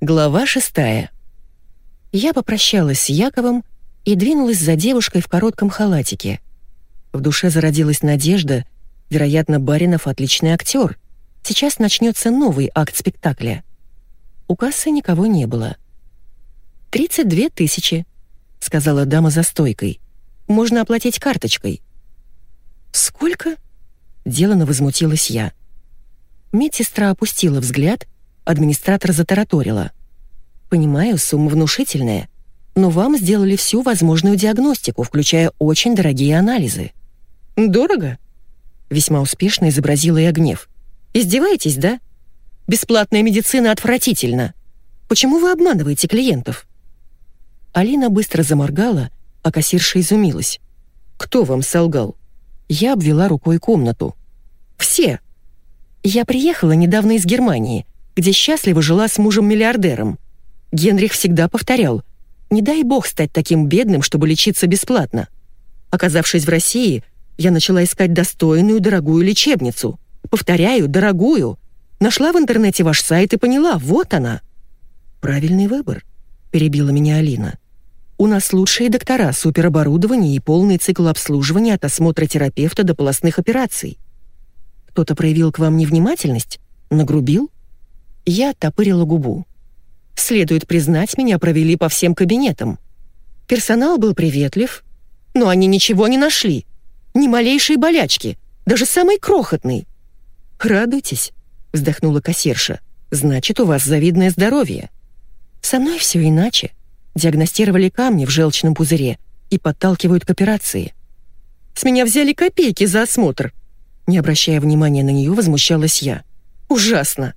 Глава шестая. Я попрощалась с Яковом и двинулась за девушкой в коротком халатике. В душе зародилась надежда, вероятно, Баринов отличный актер. Сейчас начнется новый акт спектакля. У кассы никого не было. «Тридцать две тысячи», — сказала дама за стойкой. «Можно оплатить карточкой». «Сколько?» — делано возмутилась я. Медсестра опустила взгляд, администратор затараторила. «Понимаю, сумма внушительная, но вам сделали всю возможную диагностику, включая очень дорогие анализы». «Дорого?» — весьма успешно изобразила я гнев. «Издеваетесь, да? Бесплатная медицина отвратительна. Почему вы обманываете клиентов?» Алина быстро заморгала, а кассирша изумилась. «Кто вам солгал?» Я обвела рукой комнату. «Все!» Я приехала недавно из Германии, где счастливо жила с мужем-миллиардером. Генрих всегда повторял, «Не дай бог стать таким бедным, чтобы лечиться бесплатно». Оказавшись в России, я начала искать достойную, дорогую лечебницу. Повторяю, дорогую. Нашла в интернете ваш сайт и поняла, вот она. «Правильный выбор», — перебила меня Алина. «У нас лучшие доктора, супероборудование и полный цикл обслуживания от осмотра терапевта до полостных операций. Кто-то проявил к вам невнимательность? Нагрубил? Я оттопырила губу. Следует признать, меня провели по всем кабинетам. Персонал был приветлив, но они ничего не нашли. Ни малейшей болячки, даже самой крохотной. «Радуйтесь», — вздохнула кассирша. «Значит, у вас завидное здоровье». «Со мной все иначе. Диагностировали камни в желчном пузыре и подталкивают к операции. С меня взяли копейки за осмотр, не обращая внимания на нее, возмущалась я. «Ужасно!»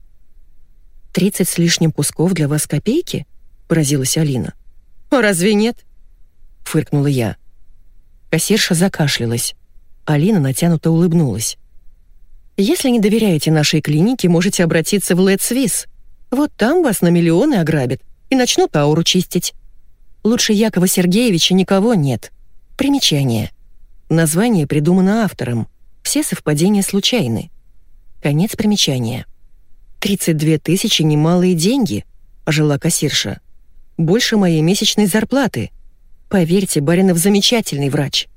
«Тридцать с лишним кусков для вас копейки?» — поразилась Алина. «А разве нет?» — фыркнула я. Кассирша закашлялась. Алина натянуто улыбнулась. «Если не доверяете нашей клинике, можете обратиться в Let's. Вот там вас на миллионы ограбят и начнут ауру чистить. Лучше Якова Сергеевича никого нет. Примечание. Название придумано автором. Все совпадения случайны. Конец примечания. 32 тысячи — немалые деньги, — ожила кассирша. Больше моей месячной зарплаты. Поверьте, Баринов замечательный врач.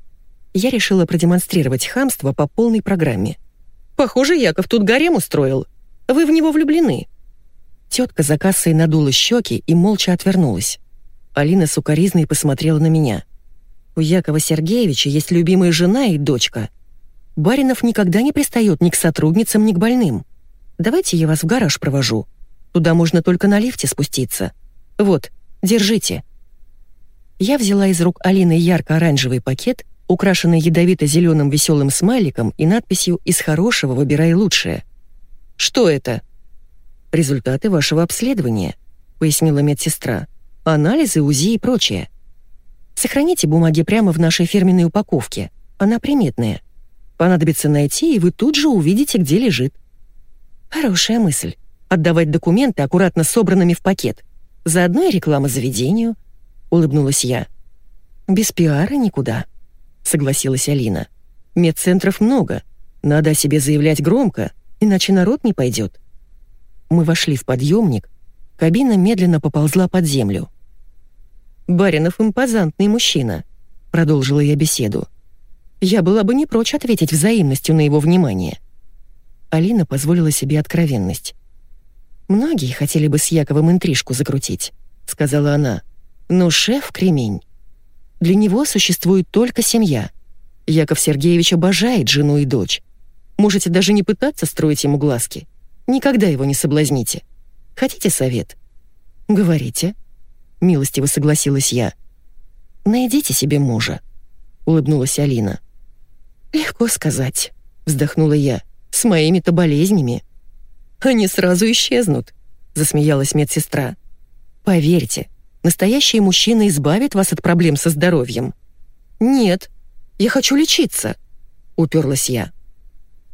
Я решила продемонстрировать хамство по полной программе. Похоже, Яков тут гарем устроил. Вы в него влюблены. Тетка за кассой надула щеки и молча отвернулась. Алина сукоризной посмотрела на меня. У Якова Сергеевича есть любимая жена и дочка — Баринов никогда не пристает ни к сотрудницам, ни к больным. Давайте я вас в гараж провожу. Туда можно только на лифте спуститься. Вот, держите». Я взяла из рук Алины ярко-оранжевый пакет, украшенный ядовито-зеленым веселым смайликом и надписью «Из хорошего выбирай лучшее». «Что это?» «Результаты вашего обследования», — пояснила медсестра. «Анализы, УЗИ и прочее. Сохраните бумаги прямо в нашей фирменной упаковке. Она приметная. Понадобится найти, и вы тут же увидите, где лежит. Хорошая мысль. Отдавать документы аккуратно собранными в пакет. Заодно и реклама заведению. Улыбнулась я. Без пиара никуда. Согласилась Алина. Медцентров много. Надо о себе заявлять громко, иначе народ не пойдет. Мы вошли в подъемник. Кабина медленно поползла под землю. «Баринов импозантный мужчина», — продолжила я беседу. Я была бы не прочь ответить взаимностью на его внимание. Алина позволила себе откровенность. «Многие хотели бы с Яковом интрижку закрутить», — сказала она. «Но шеф — кремень. Для него существует только семья. Яков Сергеевич обожает жену и дочь. Можете даже не пытаться строить ему глазки. Никогда его не соблазните. Хотите совет?» «Говорите», — милостиво согласилась я. «Найдите себе мужа», — улыбнулась Алина. «Легко сказать», — вздохнула я, — «с моими-то болезнями». «Они сразу исчезнут», — засмеялась медсестра. «Поверьте, настоящий мужчина избавит вас от проблем со здоровьем». «Нет, я хочу лечиться», — уперлась я.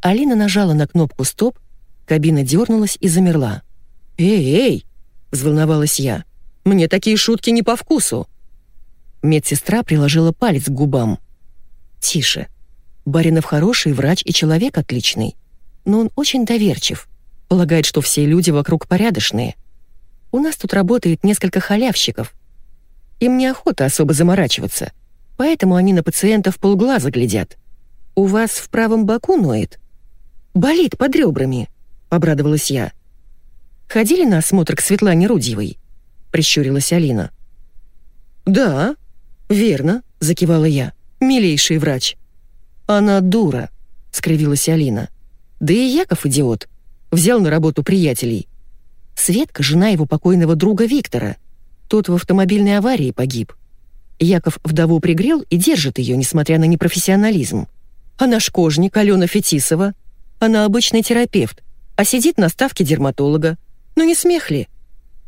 Алина нажала на кнопку «Стоп», кабина дернулась и замерла. «Эй, эй!» — взволновалась я. «Мне такие шутки не по вкусу!» Медсестра приложила палец к губам. «Тише. Баринов хороший врач и человек отличный. Но он очень доверчив. Полагает, что все люди вокруг порядочные. У нас тут работает несколько халявщиков. Им неохота особо заморачиваться, поэтому они на пациентов полглаза глядят. У вас в правом боку ноет? Болит под ребрами, обрадовалась я. Ходили на осмотр к Светлане Рудьевой? Прищурилась Алина. Да, верно, закивала я. Милейший врач. Она дура, скривилась Алина. Да и Яков идиот. Взял на работу приятелей. Светка — жена его покойного друга Виктора. Тот в автомобильной аварии погиб. Яков вдову пригрел и держит ее, несмотря на непрофессионализм. А наш кожник Алена Фетисова? Она обычный терапевт, а сидит на ставке дерматолога. Ну не смех ли?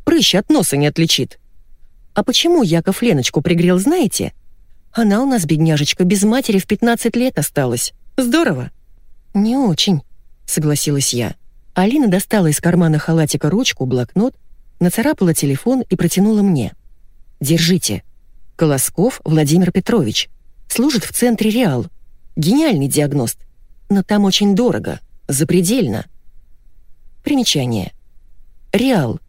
Прыщ от носа не отличит. А почему Яков Леночку пригрел, знаете? Она у нас, бедняжечка, без матери в 15 лет осталась. Здорово. Не очень, согласилась я. Алина достала из кармана халатика ручку, блокнот, нацарапала телефон и протянула мне. «Держите. Колосков Владимир Петрович. Служит в центре «Реал». Гениальный диагност. Но там очень дорого. Запредельно. Примечание. «Реал».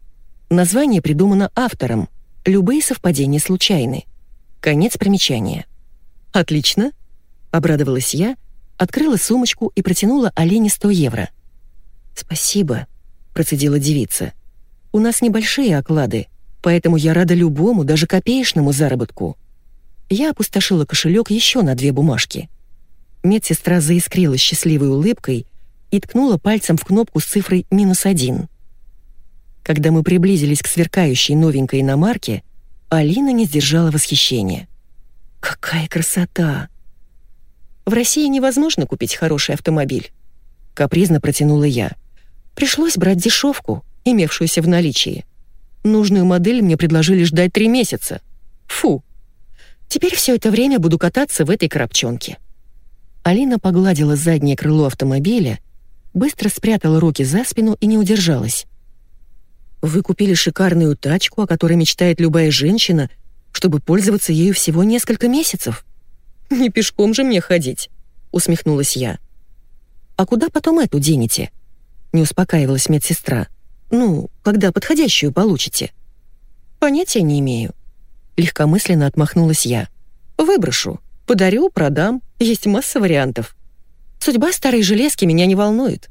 Название придумано автором. Любые совпадения случайны. Конец примечания. «Отлично», — обрадовалась я, открыла сумочку и протянула Алине 100 евро. «Спасибо», — процедила девица. «У нас небольшие оклады, поэтому я рада любому, даже копеечному заработку». Я опустошила кошелек еще на две бумажки. Медсестра заискрила счастливой улыбкой и ткнула пальцем в кнопку с цифрой «минус один». Когда мы приблизились к сверкающей новенькой иномарке, Алина не сдержала восхищения. «Какая красота!» «В России невозможно купить хороший автомобиль», — капризно протянула я. Пришлось брать дешевку, имевшуюся в наличии. Нужную модель мне предложили ждать три месяца. Фу. Теперь все это время буду кататься в этой коробчонке. Алина погладила заднее крыло автомобиля, быстро спрятала руки за спину и не удержалась. «Вы купили шикарную тачку, о которой мечтает любая женщина, чтобы пользоваться ею всего несколько месяцев?» «Не пешком же мне ходить», — усмехнулась я. «А куда потом эту денете?» не успокаивалась медсестра. «Ну, когда подходящую получите?» «Понятия не имею». Легкомысленно отмахнулась я. «Выброшу. Подарю, продам. Есть масса вариантов. Судьба старой железки меня не волнует».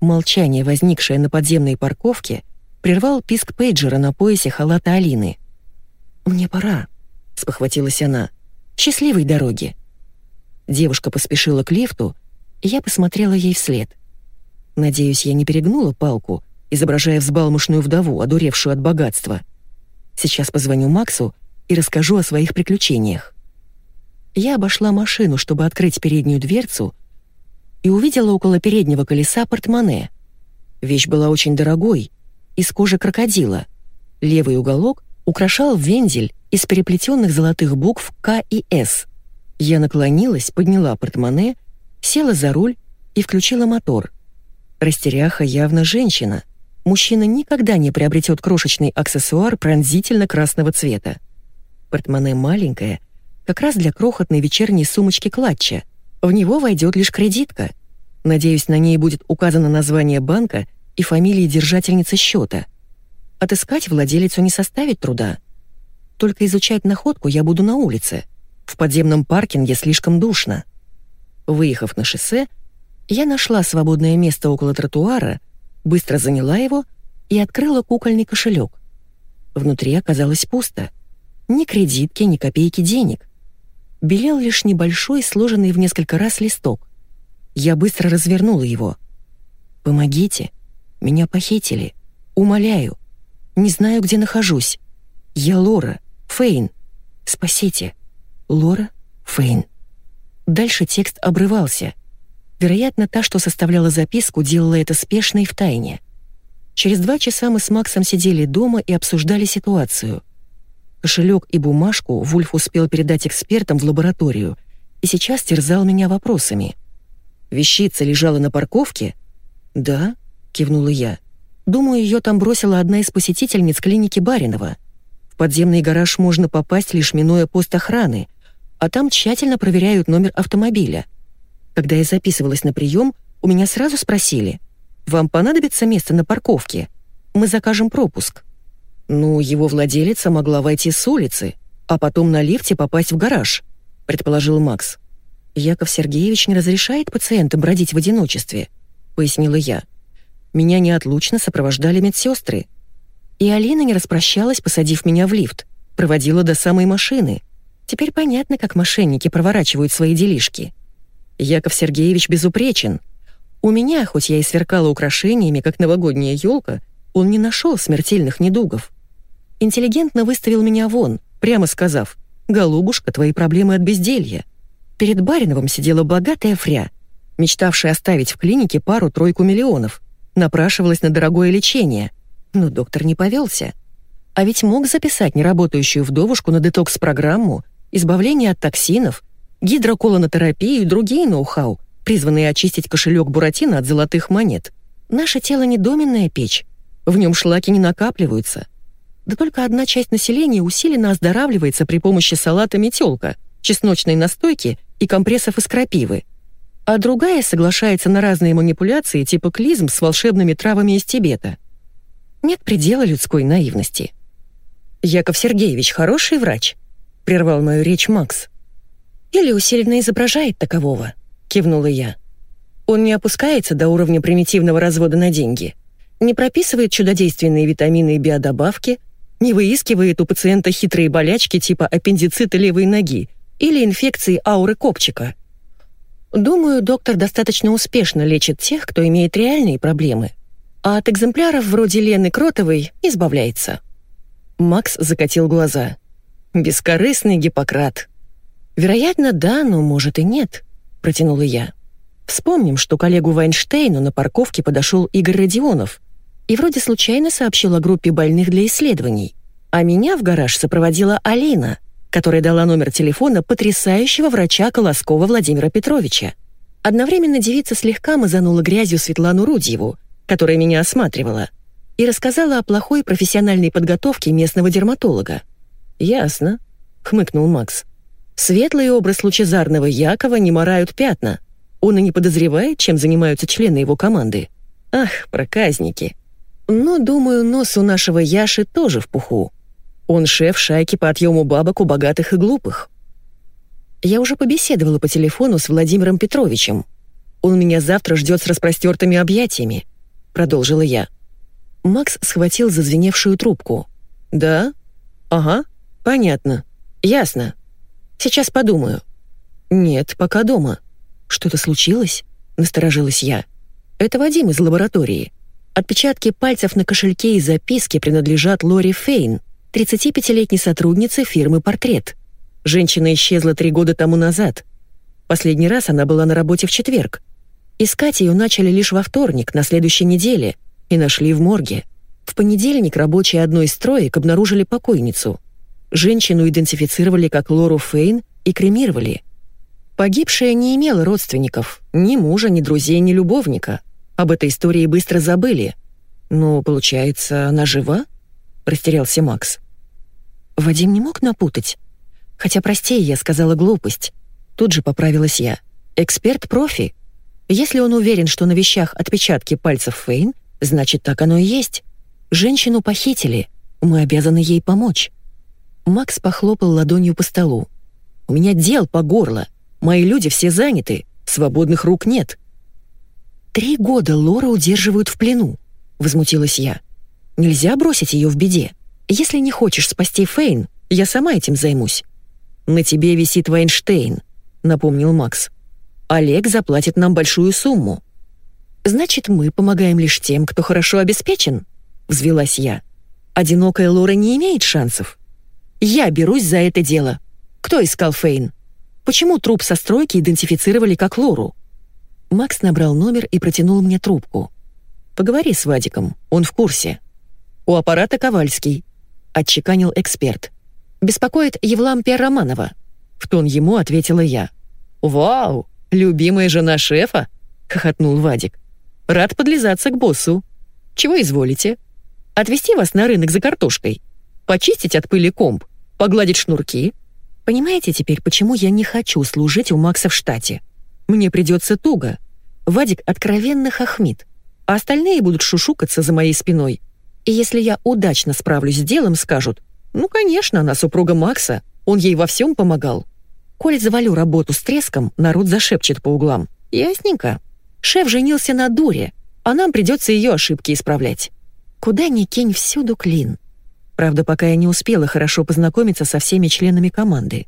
Молчание, возникшее на подземной парковке, прервал писк пейджера на поясе халата Алины. «Мне пора», — спохватилась она. «Счастливой дороги». Девушка поспешила к лифту, и я посмотрела ей вслед — Надеюсь, я не перегнула палку, изображая взбалмошную вдову, одуревшую от богатства. Сейчас позвоню Максу и расскажу о своих приключениях. Я обошла машину, чтобы открыть переднюю дверцу, и увидела около переднего колеса портмоне. Вещь была очень дорогой, из кожи крокодила. Левый уголок украшал вензель из переплетенных золотых букв К и С. Я наклонилась, подняла портмоне, села за руль и включила мотор. Растеряха явно женщина. Мужчина никогда не приобретет крошечный аксессуар пронзительно красного цвета. Портмоне маленькое, как раз для крохотной вечерней сумочки клатча. В него войдет лишь кредитка. Надеюсь, на ней будет указано название банка и фамилия держательницы счета. Отыскать владелицу не составит труда. Только изучать находку я буду на улице. В подземном паркинге слишком душно. Выехав на шоссе, я нашла свободное место около тротуара, быстро заняла его и открыла кукольный кошелек. Внутри оказалось пусто. Ни кредитки, ни копейки денег. Белел лишь небольшой, сложенный в несколько раз листок. Я быстро развернула его. «Помогите. Меня похитили. Умоляю. Не знаю, где нахожусь. Я Лора. Фейн. Спасите. Лора. Фейн». Дальше текст обрывался — Вероятно, та, что составляла записку, делала это спешно и втайне. Через два часа мы с Максом сидели дома и обсуждали ситуацию. Кошелек и бумажку Вульф успел передать экспертам в лабораторию и сейчас терзал меня вопросами. «Вещица лежала на парковке?» «Да», — кивнула я. «Думаю, ее там бросила одна из посетительниц клиники Баринова. В подземный гараж можно попасть, лишь минуя пост охраны, а там тщательно проверяют номер автомобиля». Когда я записывалась на прием, у меня сразу спросили, «Вам понадобится место на парковке? Мы закажем пропуск». Ну, его владелица могла войти с улицы, а потом на лифте попасть в гараж, предположил Макс. Яков Сергеевич не разрешает пациентам бродить в одиночестве, пояснила я. Меня неотлучно сопровождали медсестры. И Алина не распрощалась, посадив меня в лифт, проводила до самой машины. Теперь понятно, как мошенники проворачивают свои делишки. Яков Сергеевич безупречен. У меня, хоть я и сверкала украшениями, как новогодняя елка, он не нашел смертельных недугов. Интеллигентно выставил меня вон, прямо сказав, «Голубушка, твои проблемы от безделья». Перед Бариновым сидела богатая фря, мечтавшая оставить в клинике пару-тройку миллионов, напрашивалась на дорогое лечение. Но доктор не повелся. А ведь мог записать неработающую вдовушку на детокс-программу, избавление от токсинов, гидроколонотерапию и другие ноу-хау, призванные очистить кошелек Буратино от золотых монет. Наше тело не доменная печь, в нем шлаки не накапливаются. Да только одна часть населения усиленно оздоравливается при помощи салата метелка, чесночной настойки и компрессов из крапивы, а другая соглашается на разные манипуляции типа клизм с волшебными травами из Тибета. Нет предела людской наивности. «Яков Сергеевич хороший врач?» — прервал мою речь Макс. «Или усиленно изображает такового?» — кивнула я. «Он не опускается до уровня примитивного развода на деньги, не прописывает чудодейственные витамины и биодобавки, не выискивает у пациента хитрые болячки типа аппендицита левой ноги или инфекции ауры копчика. Думаю, доктор достаточно успешно лечит тех, кто имеет реальные проблемы, а от экземпляров вроде Лены Кротовой избавляется. Макс закатил глаза. «Бескорыстный Гиппократ». «Вероятно, да, но может и нет», — протянула я. Вспомним, что коллегу Вайнштейну на парковке подошел Игорь Родионов и вроде случайно сообщил о группе больных для исследований, а меня в гараж сопроводила Алина, которая дала номер телефона потрясающего врача Колоскова Владимира Петровича. Одновременно девица слегка мазанула грязью Светлану Рудьеву, которая меня осматривала, и рассказала о плохой профессиональной подготовке местного дерматолога. «Ясно», — хмыкнул Макс. «Светлый образ лучезарного Якова не морают пятна. Он и не подозревает, чем занимаются члены его команды. Ах, проказники. Но, думаю, нос у нашего Яши тоже в пуху. Он шеф шайки по отъему бабок у богатых и глупых. Я уже побеседовала по телефону с Владимиром Петровичем. Он меня завтра ждет с распростертыми объятиями», — продолжила я. Макс схватил зазвеневшую трубку. «Да? Ага, понятно. Ясно. Сейчас подумаю». «Нет, пока дома». «Что-то случилось?» — насторожилась я. «Это Вадим из лаборатории. Отпечатки пальцев на кошельке и записке принадлежат Лори Фейн, 35-летней сотруднице фирмы «Портрет». Женщина исчезла три года тому назад. Последний раз она была на работе в четверг. Искать ее начали лишь во вторник, на следующей неделе, и нашли в морге. В понедельник рабочие одной из строек обнаружили покойницу. Женщину идентифицировали как Лору Фейн и кремировали. Погибшая не имела родственников, ни мужа, ни друзей, ни любовника. Об этой истории быстро забыли. Но, получается, она жива? Растерялся Макс. Вадим не мог напутать. Хотя, прости, я сказала глупость. Тут же поправилась я. Эксперт-профи. Если он уверен, что на вещах отпечатки пальцев Фейн, значит, так оно и есть. Женщину похитили. Мы обязаны ей помочь. Макс похлопал ладонью по столу. «У меня дел по горло. Мои люди все заняты. Свободных рук нет. «Три года Лора удерживают в плену», — возмутилась я. «Нельзя бросить ее в беде. Если не хочешь спасти Фейн, я сама этим займусь». «На тебе висит Вайнштейн», — напомнил Макс. «Олег заплатит нам большую сумму». «Значит, мы помогаем лишь тем, кто хорошо обеспечен?» — взвелась я. «Одинокая Лора не имеет шансов. Я берусь за это дело. Кто искал Фейн? Почему труп со стройки идентифицировали как Лору?» Макс набрал номер и протянул мне трубку. «Поговори с Вадиком, он в курсе». «У аппарата Ковальский», — отчеканил эксперт. «Беспокоит Евлампия Романова», — в тон ему ответила я. «Вау, любимая жена шефа?» — хохотнул Вадик. «Рад подлизаться к боссу. Чего изволите? Отвезти вас на рынок за картошкой? Почистить от пыли комп? Погладить шнурки?» Понимаете теперь, почему я не хочу служить у Макса в штате? Мне придется туго. Вадик откровенно хохмит, а остальные будут шушукаться за моей спиной. И если я удачно справлюсь с делом, скажут, ну, конечно, она супруга Макса, он ей во всем помогал. Коль завалю работу с треском, народ зашепчет по углам. Ясненько. Шеф женился на дуре, а нам придется ее ошибки исправлять. Куда ни кинь, всюду клин. Правда, пока я не успела хорошо познакомиться со всеми членами команды.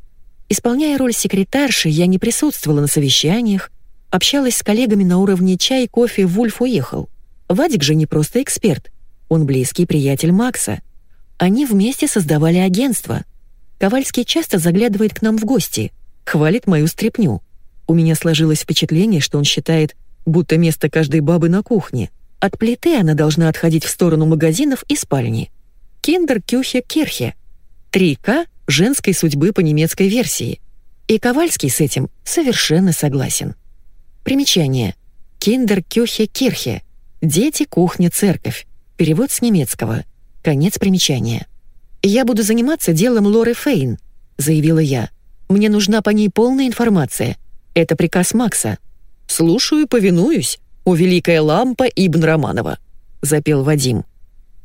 Исполняя роль секретарши, я не присутствовала на совещаниях, общалась с коллегами на уровне чай, кофе, Вульф уехал. Вадик же не просто эксперт, он близкий приятель Макса. Они вместе создавали агентство. Ковальский часто заглядывает к нам в гости, хвалит мою стряпню. У меня сложилось впечатление, что он считает, будто место каждой бабы на кухне. От плиты она должна отходить в сторону магазинов и спальни. Kinder Küche Kirche. 3К женской судьбы по немецкой версии. И Ковальский с этим совершенно согласен. Примечание. Kinder Küche Kirche. Дети, кухня, церковь. Перевод с немецкого. Конец примечания. «Я буду заниматься делом Лоры Фейн», — заявила я. «Мне нужна по ней полная информация. Это приказ Макса». «Слушаю, повинуюсь, о великая лампа Ибн Романова», — запел Вадим.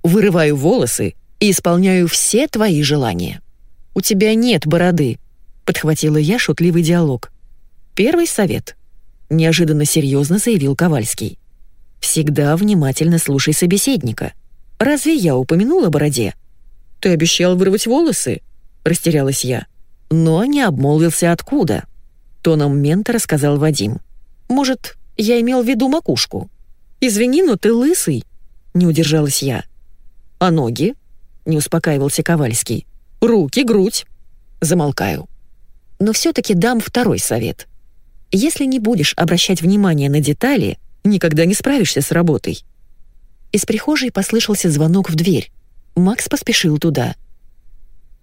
«Вырываю волосы и исполняю все твои желания». «У тебя нет бороды», — подхватила я шутливый диалог. «Первый совет», — неожиданно серьезно заявил Ковальский. «Всегда внимательно слушай собеседника. Разве я упомянула о бороде?» «Ты обещал вырвать волосы?» — растерялась я. Но не обмолвился откуда. Тоном мента рассказал Вадим. «Может, я имел в виду макушку?» «Извини, но ты лысый», — не удержалась я. «А ноги?» — не успокаивался Ковальский. «Руки, грудь». Замолкаю. Но все-таки дам второй совет. Если не будешь обращать внимание на детали, никогда не справишься с работой. Из прихожей послышался звонок в дверь. Макс поспешил туда.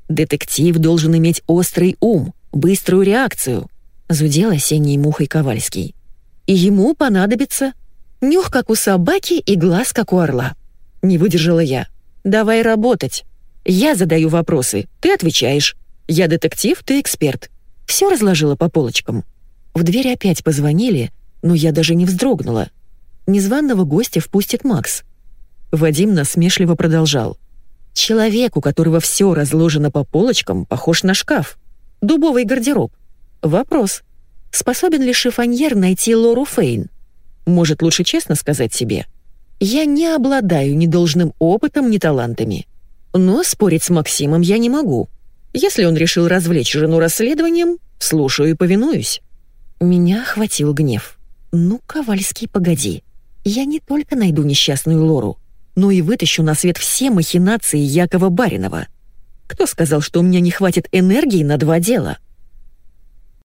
«Детектив должен иметь острый ум, быструю реакцию», — зудел осенней мухой Ковальский. «И ему понадобится нюх, как у собаки, и глаз, как у орла». Не выдержала я. «Давай работать. Я задаю вопросы, ты отвечаешь. Я детектив, ты эксперт. Все разложила по полочкам». В дверь опять позвонили, но я даже не вздрогнула. Незваного гостя впустит Макс. Вадим насмешливо продолжал. Человек, у которого все разложено по полочкам, похож на шкаф. Дубовый гардероб. Вопрос. Способен ли шифоньер найти Лору Фейн? Может, лучше честно сказать себе? Я не обладаю ни должным опытом, ни талантами. Но спорить с Максимом я не могу. Если он решил развлечь жену расследованием, слушаю и повинуюсь. Меня охватил гнев. «Ну, Ковальский, погоди. Я не только найду несчастную Лору, но и вытащу на свет все махинации Якова Баринова. Кто сказал, что у меня не хватит энергии на два дела?»